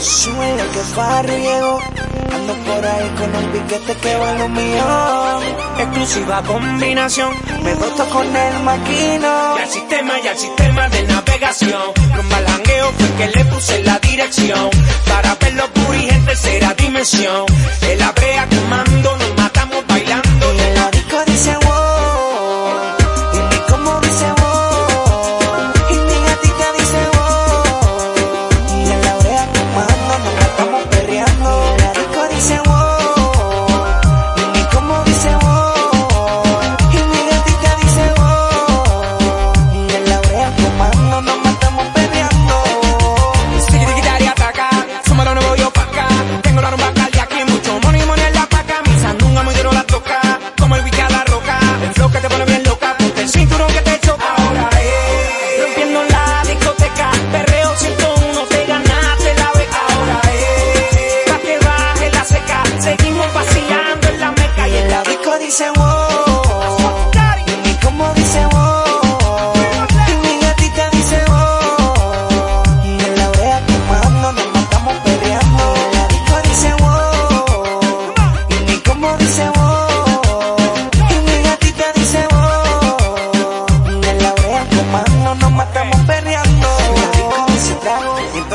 Suele que Farro llegó. Ando por ahí con un piquete que vale un millón. Exclusiva combinación, me doto con el maquino. Y al sistema y al sistema de navegación. Con malangueo fue que le puse la dirección. Para verlo purigente en tercera dimensión. El abrea comando, nos matamos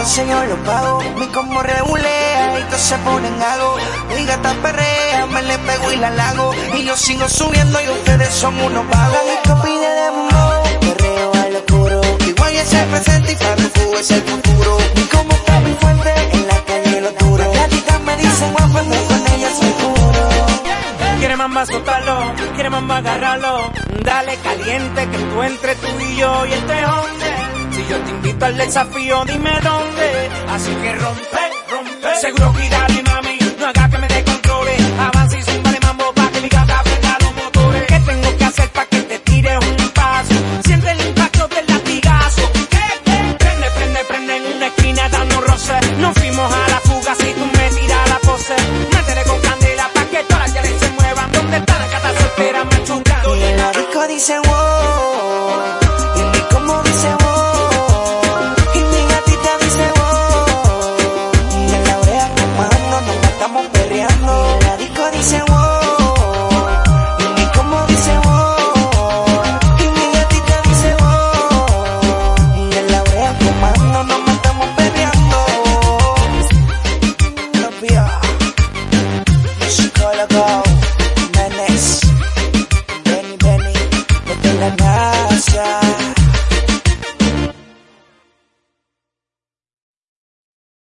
entonces yo lo pago. Mi como regulea y todos se ponen algo. Mi gata perrea, me le pego y la lago. Y yo sigo subiendo y ustedes son unos vagos. La disco pide dembow, perreo al. Igual es el presente y Farruko es el futuro. Y como está muy fuerte en la calle lo duro. Las gatitas me dicen guapo, ando con ellas soy puro. Quiere mamá soltarlo, quiere mamá agarrarlo. Dale caliente que tú entre tú y yo y este hombre. Yo te invito al desafío, dime dónde. Así que rompe, rompe. Seguro que dale Psicólogo. Menes. Benny, Benny, desde la NASA.